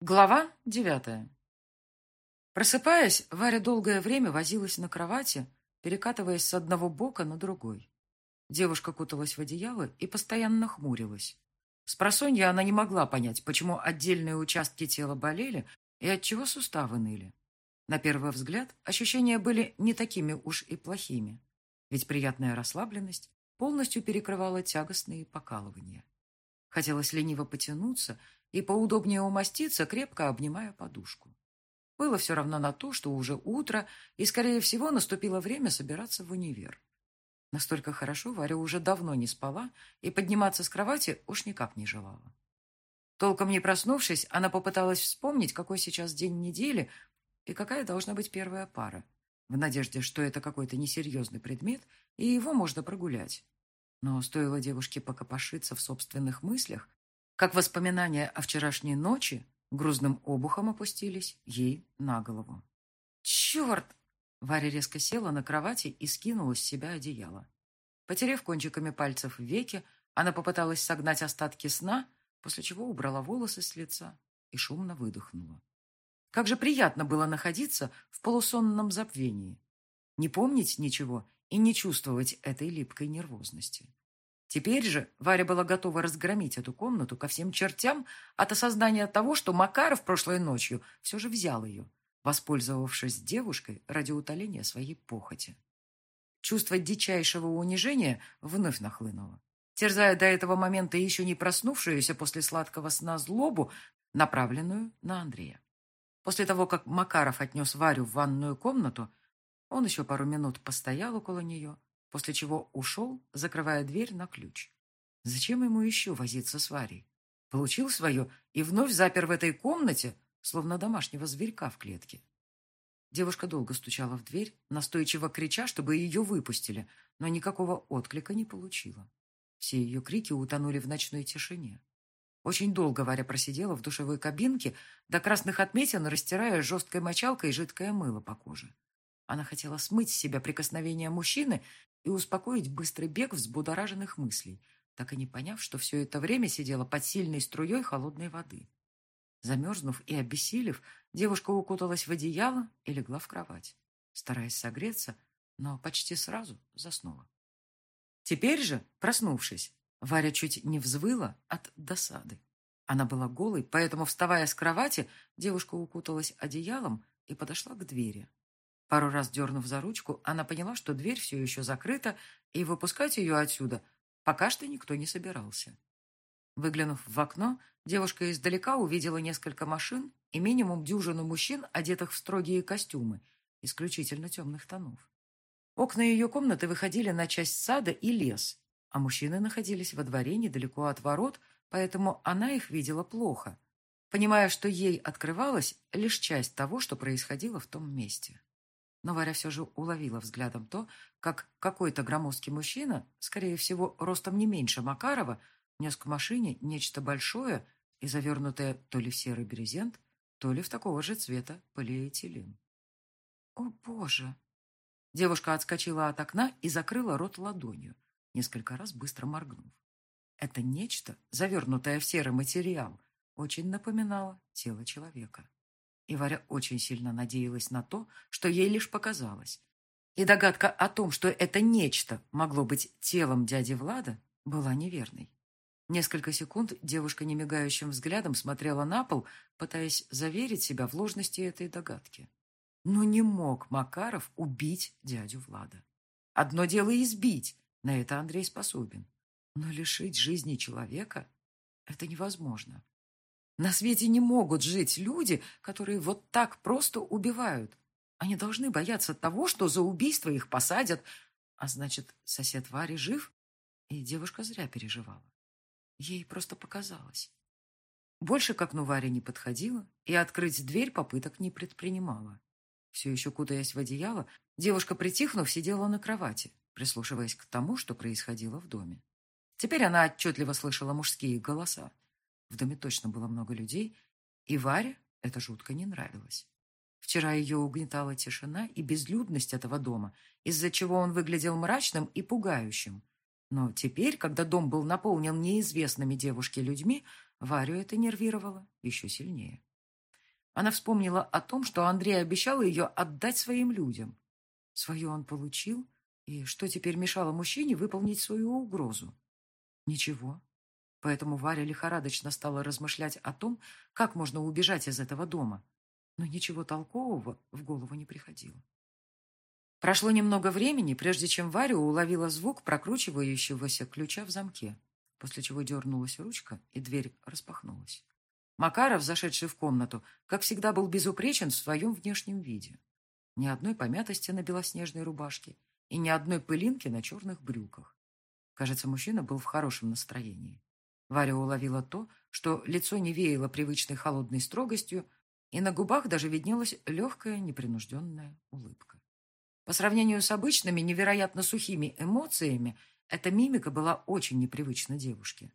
Глава девятая. Просыпаясь, Варя долгое время возилась на кровати, перекатываясь с одного бока на другой. Девушка куталась в одеяло и постоянно хмурилась. С просонья она не могла понять, почему отдельные участки тела болели и отчего суставы ныли. На первый взгляд ощущения были не такими уж и плохими, ведь приятная расслабленность полностью перекрывала тягостные покалывания. Хотелось лениво потянуться – и поудобнее умоститься, крепко обнимая подушку. Было все равно на то, что уже утро, и, скорее всего, наступило время собираться в универ. Настолько хорошо Варя уже давно не спала и подниматься с кровати уж никак не желала. Толком не проснувшись, она попыталась вспомнить, какой сейчас день недели и какая должна быть первая пара, в надежде, что это какой-то несерьезный предмет, и его можно прогулять. Но стоило девушке покопошиться в собственных мыслях, как воспоминания о вчерашней ночи грузным обухом опустились ей на голову. «Черт!» Варя резко села на кровати и скинула с себя одеяло. Потерев кончиками пальцев веки, она попыталась согнать остатки сна, после чего убрала волосы с лица и шумно выдохнула. Как же приятно было находиться в полусонном забвении. Не помнить ничего и не чувствовать этой липкой нервозности. Теперь же Варя была готова разгромить эту комнату ко всем чертям от осознания того, что Макаров прошлой ночью все же взял ее, воспользовавшись девушкой ради утоления своей похоти. Чувство дичайшего унижения вновь нахлынуло, терзая до этого момента еще не проснувшуюся после сладкого сна злобу, направленную на Андрея. После того, как Макаров отнес Варю в ванную комнату, он еще пару минут постоял около нее, после чего ушел, закрывая дверь на ключ. Зачем ему еще возиться с Варей? Получил свое и вновь запер в этой комнате, словно домашнего зверька в клетке. Девушка долго стучала в дверь, настойчиво крича, чтобы ее выпустили, но никакого отклика не получила. Все ее крики утонули в ночной тишине. Очень долго Варя просидела в душевой кабинке, до красных отметин растирая жесткой мочалкой жидкое мыло по коже. Она хотела смыть с себя прикосновение мужчины и успокоить быстрый бег взбудораженных мыслей, так и не поняв, что все это время сидела под сильной струей холодной воды. Замерзнув и обессилев, девушка укуталась в одеяло и легла в кровать, стараясь согреться, но почти сразу заснула. Теперь же, проснувшись, Варя чуть не взвыла от досады. Она была голой, поэтому, вставая с кровати, девушка укуталась одеялом и подошла к двери, Пару раз дернув за ручку, она поняла, что дверь все еще закрыта, и выпускать ее отсюда пока что никто не собирался. Выглянув в окно, девушка издалека увидела несколько машин и минимум дюжину мужчин, одетых в строгие костюмы, исключительно темных тонов. Окна ее комнаты выходили на часть сада и лес, а мужчины находились во дворе недалеко от ворот, поэтому она их видела плохо, понимая, что ей открывалась лишь часть того, что происходило в том месте. Но Варя все же уловила взглядом то, как какой-то громоздкий мужчина, скорее всего, ростом не меньше Макарова, нес к машине нечто большое и завернутое то ли в серый брезент, то ли в такого же цвета полиэтилен. «О, Боже!» Девушка отскочила от окна и закрыла рот ладонью, несколько раз быстро моргнув. Это нечто, завернутое в серый материал, очень напоминало тело человека. И Варя очень сильно надеялась на то, что ей лишь показалось. И догадка о том, что это нечто могло быть телом дяди Влада, была неверной. Несколько секунд девушка немигающим взглядом смотрела на пол, пытаясь заверить себя в ложности этой догадки. Но не мог Макаров убить дядю Влада. Одно дело избить, на это Андрей способен. Но лишить жизни человека – это невозможно. На свете не могут жить люди, которые вот так просто убивают. Они должны бояться того, что за убийство их посадят. А значит, сосед Вари жив? И девушка зря переживала. Ей просто показалось. Больше к окну Варя не подходила и открыть дверь попыток не предпринимала. Все еще кутаясь в одеяло, девушка, притихнув, сидела на кровати, прислушиваясь к тому, что происходило в доме. Теперь она отчетливо слышала мужские голоса. В доме точно было много людей, и Варе это жутко не нравилось. Вчера ее угнетала тишина и безлюдность этого дома, из-за чего он выглядел мрачным и пугающим. Но теперь, когда дом был наполнен неизвестными девушке людьми, Варю это нервировало еще сильнее. Она вспомнила о том, что Андрей обещал ее отдать своим людям. Свое он получил, и что теперь мешало мужчине выполнить свою угрозу? Ничего. Поэтому Варя лихорадочно стала размышлять о том, как можно убежать из этого дома. Но ничего толкового в голову не приходило. Прошло немного времени, прежде чем Варя уловила звук прокручивающегося ключа в замке, после чего дернулась ручка, и дверь распахнулась. Макаров, зашедший в комнату, как всегда был безупречен в своем внешнем виде. Ни одной помятости на белоснежной рубашке и ни одной пылинки на черных брюках. Кажется, мужчина был в хорошем настроении. Варя уловила то, что лицо не веяло привычной холодной строгостью, и на губах даже виднелась легкая непринужденная улыбка. По сравнению с обычными, невероятно сухими эмоциями, эта мимика была очень непривычна девушке.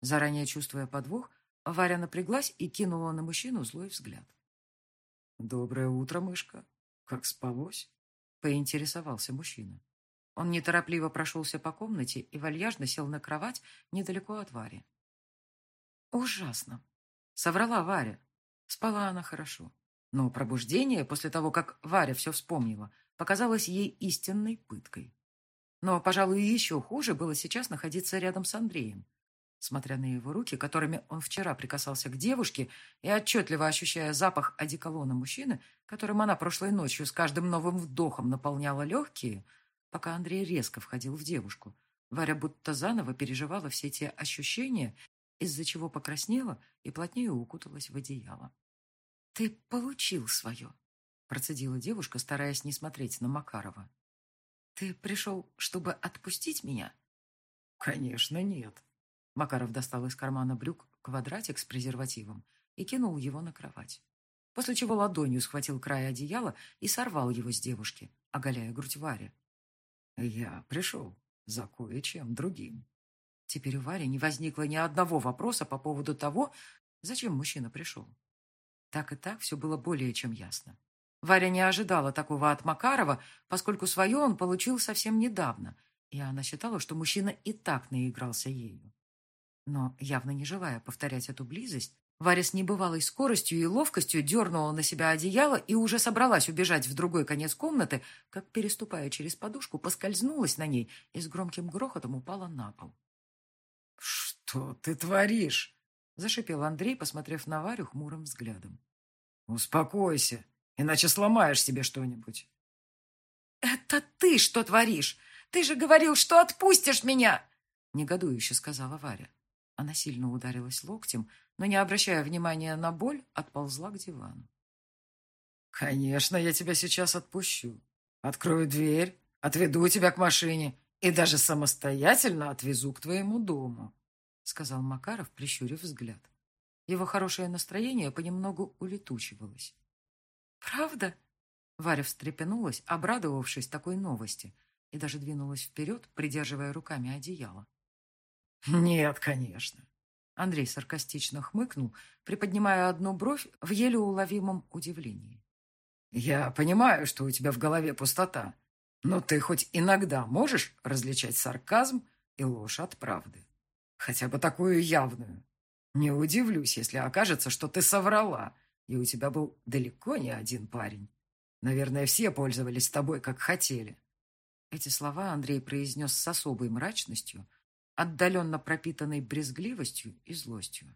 Заранее чувствуя подвох, Варя напряглась и кинула на мужчину злой взгляд. «Доброе утро, мышка. Как спалось?» — поинтересовался мужчина. Он неторопливо прошелся по комнате и вальяжно сел на кровать недалеко от Вари. «Ужасно!» — соврала Варя. Спала она хорошо. Но пробуждение, после того, как Варя все вспомнила, показалось ей истинной пыткой. Но, пожалуй, еще хуже было сейчас находиться рядом с Андреем. Смотря на его руки, которыми он вчера прикасался к девушке, и отчетливо ощущая запах одеколона мужчины, которым она прошлой ночью с каждым новым вдохом наполняла легкие, пока Андрей резко входил в девушку, Варя будто заново переживала все те ощущения, из-за чего покраснела и плотнее укуталась в одеяло. «Ты получил свое», — процедила девушка, стараясь не смотреть на Макарова. «Ты пришел, чтобы отпустить меня?» «Конечно, нет», Макаров достал из кармана брюк квадратик с презервативом и кинул его на кровать. После чего ладонью схватил край одеяла и сорвал его с девушки, оголяя грудь Варе. «Я пришел за кое-чем другим». Теперь у Вари не возникло ни одного вопроса по поводу того, зачем мужчина пришел. Так и так все было более чем ясно. Варя не ожидала такого от Макарова, поскольку свое он получил совсем недавно, и она считала, что мужчина и так наигрался ею. Но, явно не желая повторять эту близость, Варя с небывалой скоростью и ловкостью дернула на себя одеяло и уже собралась убежать в другой конец комнаты, как, переступая через подушку, поскользнулась на ней и с громким грохотом упала на пол. «Что ты творишь?» — зашипел Андрей, посмотрев на Варю хмурым взглядом. «Успокойся, иначе сломаешь себе что-нибудь». «Это ты что творишь? Ты же говорил, что отпустишь меня!» — негодующе сказала Варя. Она сильно ударилась локтем, но, не обращая внимания на боль, отползла к дивану. «Конечно, я тебя сейчас отпущу. Открою дверь, отведу тебя к машине и даже самостоятельно отвезу к твоему дому», сказал Макаров, прищурив взгляд. Его хорошее настроение понемногу улетучивалось. «Правда?» Варя встрепенулась, обрадовавшись такой новости, и даже двинулась вперед, придерживая руками одеяло. «Нет, конечно». Андрей саркастично хмыкнул, приподнимая одну бровь в еле уловимом удивлении. «Я понимаю, что у тебя в голове пустота, но ты хоть иногда можешь различать сарказм и ложь от правды. Хотя бы такую явную. Не удивлюсь, если окажется, что ты соврала, и у тебя был далеко не один парень. Наверное, все пользовались тобой, как хотели». Эти слова Андрей произнес с особой мрачностью, отдаленно пропитанной брезгливостью и злостью.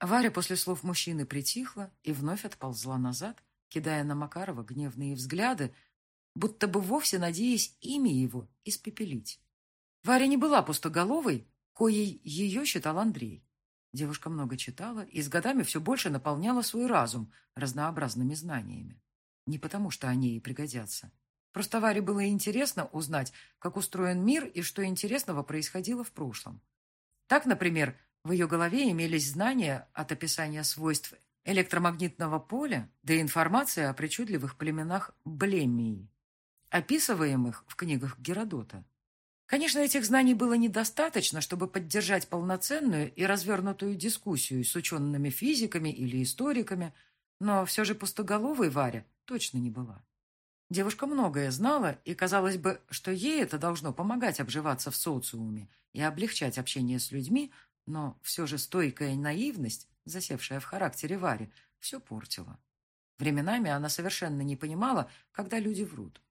Варя после слов мужчины притихла и вновь отползла назад, кидая на Макарова гневные взгляды, будто бы вовсе надеясь имя его испепелить. Варя не была пустоголовой, коей ее считал Андрей. Девушка много читала и с годами все больше наполняла свой разум разнообразными знаниями. Не потому, что они ей пригодятся, Просто Варе было интересно узнать, как устроен мир и что интересного происходило в прошлом. Так, например, в ее голове имелись знания от описания свойств электромагнитного поля до информации о причудливых племенах Блемии, описываемых в книгах Геродота. Конечно, этих знаний было недостаточно, чтобы поддержать полноценную и развернутую дискуссию с учеными физиками или историками, но все же пустоголовой Варя точно не была. Девушка многое знала, и казалось бы, что ей это должно помогать обживаться в социуме и облегчать общение с людьми, но все же стойкая наивность засевшая в характере Вари, все портила. Временами она совершенно не понимала, когда люди врут.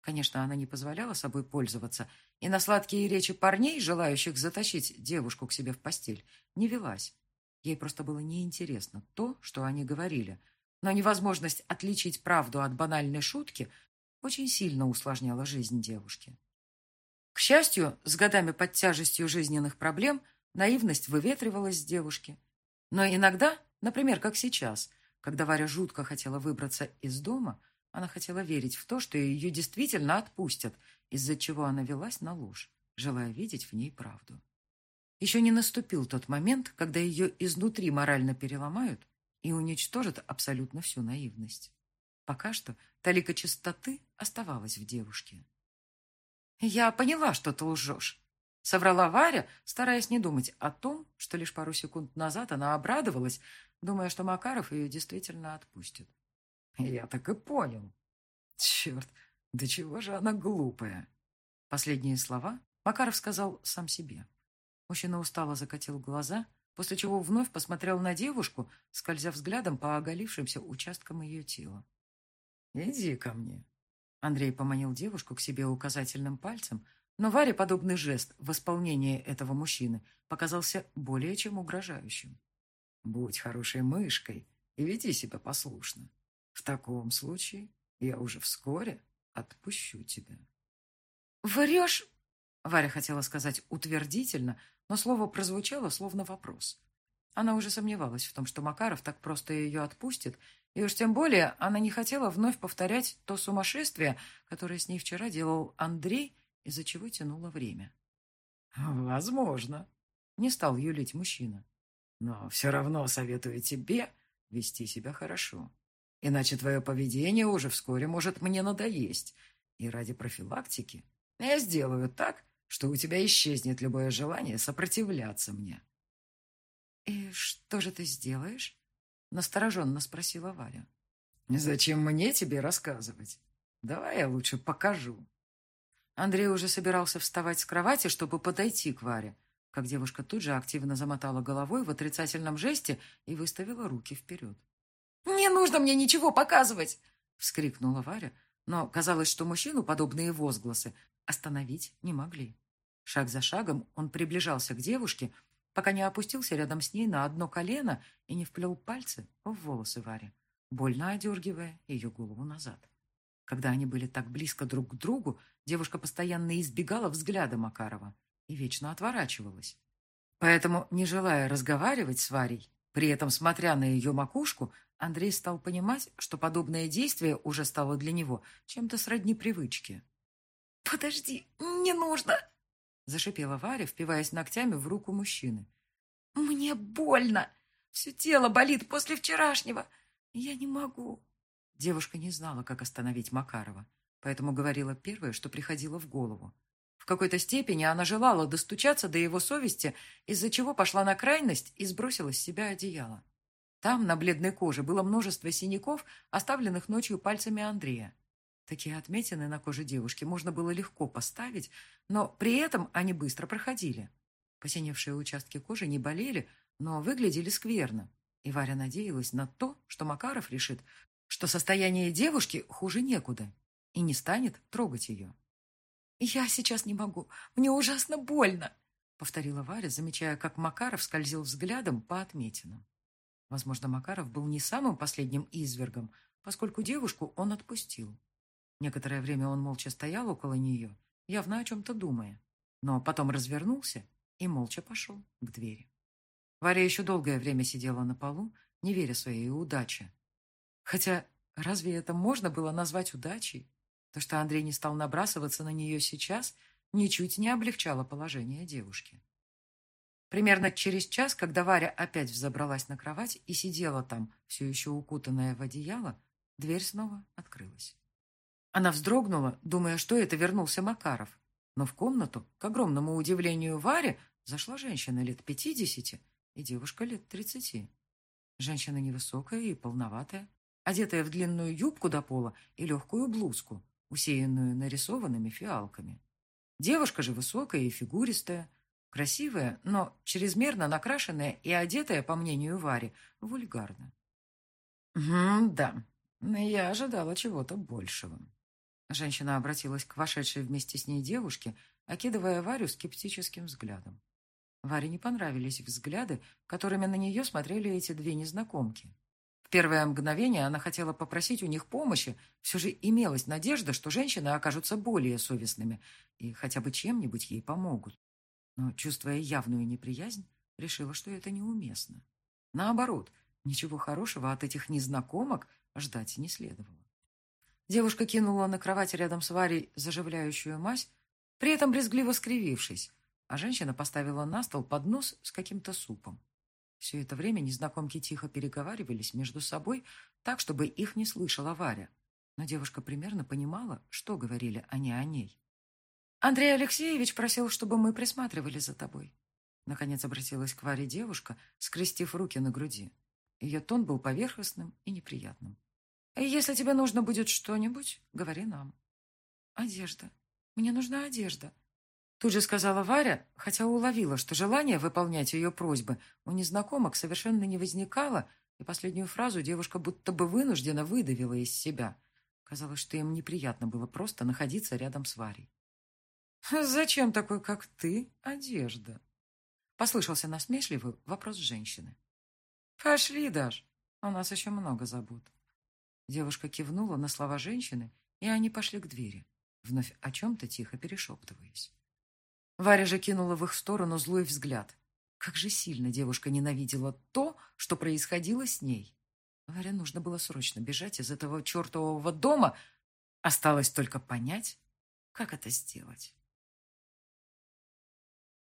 Конечно, она не позволяла собой пользоваться, и на сладкие речи парней, желающих затащить девушку к себе в постель, не велась. Ей просто было неинтересно то, что они говорили, но невозможность отличить правду от банальной шутки очень сильно усложняла жизнь девушки. К счастью, с годами под тяжестью жизненных проблем наивность выветривалась с девушки. Но иногда, например, как сейчас, когда Варя жутко хотела выбраться из дома, она хотела верить в то, что ее действительно отпустят, из-за чего она велась на ложь, желая видеть в ней правду. Еще не наступил тот момент, когда ее изнутри морально переломают и уничтожат абсолютно всю наивность. Пока что талика чистоты оставалась в девушке. «Я поняла, что ты лжешь», — соврала Варя, стараясь не думать о том, что лишь пару секунд назад она обрадовалась, думая, что Макаров ее действительно отпустит. Я так и понял. Черт, да чего же она глупая. Последние слова Макаров сказал сам себе. Мужчина устало закатил глаза, после чего вновь посмотрел на девушку, скользя взглядом по оголившимся участкам ее тела. «Иди ко мне». Андрей поманил девушку к себе указательным пальцем, но Варе подобный жест в исполнении этого мужчины показался более чем угрожающим. «Будь хорошей мышкой и веди себя послушно. В таком случае я уже вскоре отпущу тебя. «Врешь?» Варя хотела сказать утвердительно, но слово прозвучало словно вопрос. Она уже сомневалась в том, что Макаров так просто ее отпустит, и уж тем более она не хотела вновь повторять то сумасшествие, которое с ней вчера делал Андрей, из-за чего тянуло время. «Возможно», — не стал юлить мужчина. «Но все равно советую тебе вести себя хорошо. Иначе твое поведение уже вскоре может мне надоесть. И ради профилактики я сделаю так, что у тебя исчезнет любое желание сопротивляться мне. «И что же ты сделаешь?» — настороженно спросила Варя. «Зачем мне тебе рассказывать? Давай я лучше покажу». Андрей уже собирался вставать с кровати, чтобы подойти к Варе, как девушка тут же активно замотала головой в отрицательном жесте и выставила руки вперед. «Не нужно мне ничего показывать!» — вскрикнула Варя, но казалось, что мужчину подобные возгласы остановить не могли. Шаг за шагом он приближался к девушке, пока не опустился рядом с ней на одно колено и не вплел пальцы в волосы Варе, больно одергивая ее голову назад. Когда они были так близко друг к другу, девушка постоянно избегала взгляда Макарова и вечно отворачивалась. Поэтому, не желая разговаривать с Варей, при этом смотря на ее макушку, Андрей стал понимать, что подобное действие уже стало для него чем-то сродни привычке. «Подожди, не нужно!» Зашипела Варя, впиваясь ногтями в руку мужчины. «Мне больно! Все тело болит после вчерашнего! Я не могу!» Девушка не знала, как остановить Макарова, поэтому говорила первое, что приходило в голову. В какой-то степени она желала достучаться до его совести, из-за чего пошла на крайность и сбросила с себя одеяло. Там, на бледной коже, было множество синяков, оставленных ночью пальцами Андрея. Такие отметины на коже девушки можно было легко поставить, но при этом они быстро проходили. Посиневшие участки кожи не болели, но выглядели скверно. И Варя надеялась на то, что Макаров решит, что состояние девушки хуже некуда и не станет трогать ее. «Я сейчас не могу. Мне ужасно больно», — повторила Варя, замечая, как Макаров скользил взглядом по отметинам. Возможно, Макаров был не самым последним извергом, поскольку девушку он отпустил. Некоторое время он молча стоял около нее, явно о чем-то думая, но потом развернулся и молча пошел к двери. Варя еще долгое время сидела на полу, не веря своей удаче. Хотя разве это можно было назвать удачей? То, что Андрей не стал набрасываться на нее сейчас, ничуть не облегчало положение девушки. Примерно через час, когда Варя опять взобралась на кровать и сидела там, все еще укутанная в одеяло, дверь снова открылась. Она вздрогнула, думая, что это вернулся Макаров. Но в комнату, к огромному удивлению Варе, зашла женщина лет пятидесяти и девушка лет тридцати. Женщина невысокая и полноватая, одетая в длинную юбку до пола и легкую блузку, усеянную нарисованными фиалками. Девушка же высокая и фигуристая, Красивая, но чрезмерно накрашенная и одетая, по мнению Вари, вульгарно. «Да, я ожидала чего-то большего». Женщина обратилась к вошедшей вместе с ней девушке, окидывая Варю скептическим взглядом. Варе не понравились взгляды, которыми на нее смотрели эти две незнакомки. В первое мгновение она хотела попросить у них помощи, все же имелась надежда, что женщины окажутся более совестными и хотя бы чем-нибудь ей помогут. Но, чувствуя явную неприязнь, решила, что это неуместно. Наоборот, ничего хорошего от этих незнакомок ждать не следовало. Девушка кинула на кровать рядом с Варей заживляющую мазь, при этом брезгливо скривившись, а женщина поставила на стол поднос с каким-то супом. Все это время незнакомки тихо переговаривались между собой так, чтобы их не слышала Варя. Но девушка примерно понимала, что говорили они о ней. «Андрей Алексеевич просил, чтобы мы присматривали за тобой». Наконец обратилась к Варе девушка, скрестив руки на груди. Ее тон был поверхностным и неприятным. «Если тебе нужно будет что-нибудь, говори нам». «Одежда. Мне нужна одежда», Тут же сказала Варя, хотя уловила, что желание выполнять ее просьбы у незнакомок совершенно не возникало, и последнюю фразу девушка будто бы вынуждена выдавила из себя. Казалось, что им неприятно было просто находиться рядом с Варей. «Зачем такой, как ты, одежда?» Послышался насмешливый вопрос женщины. «Пошли, Даш, у нас еще много забот». Девушка кивнула на слова женщины, и они пошли к двери, вновь о чем-то тихо перешептываясь. Варя же кинула в их сторону злой взгляд. Как же сильно девушка ненавидела то, что происходило с ней. Варе нужно было срочно бежать из этого чертового дома. Осталось только понять, как это сделать.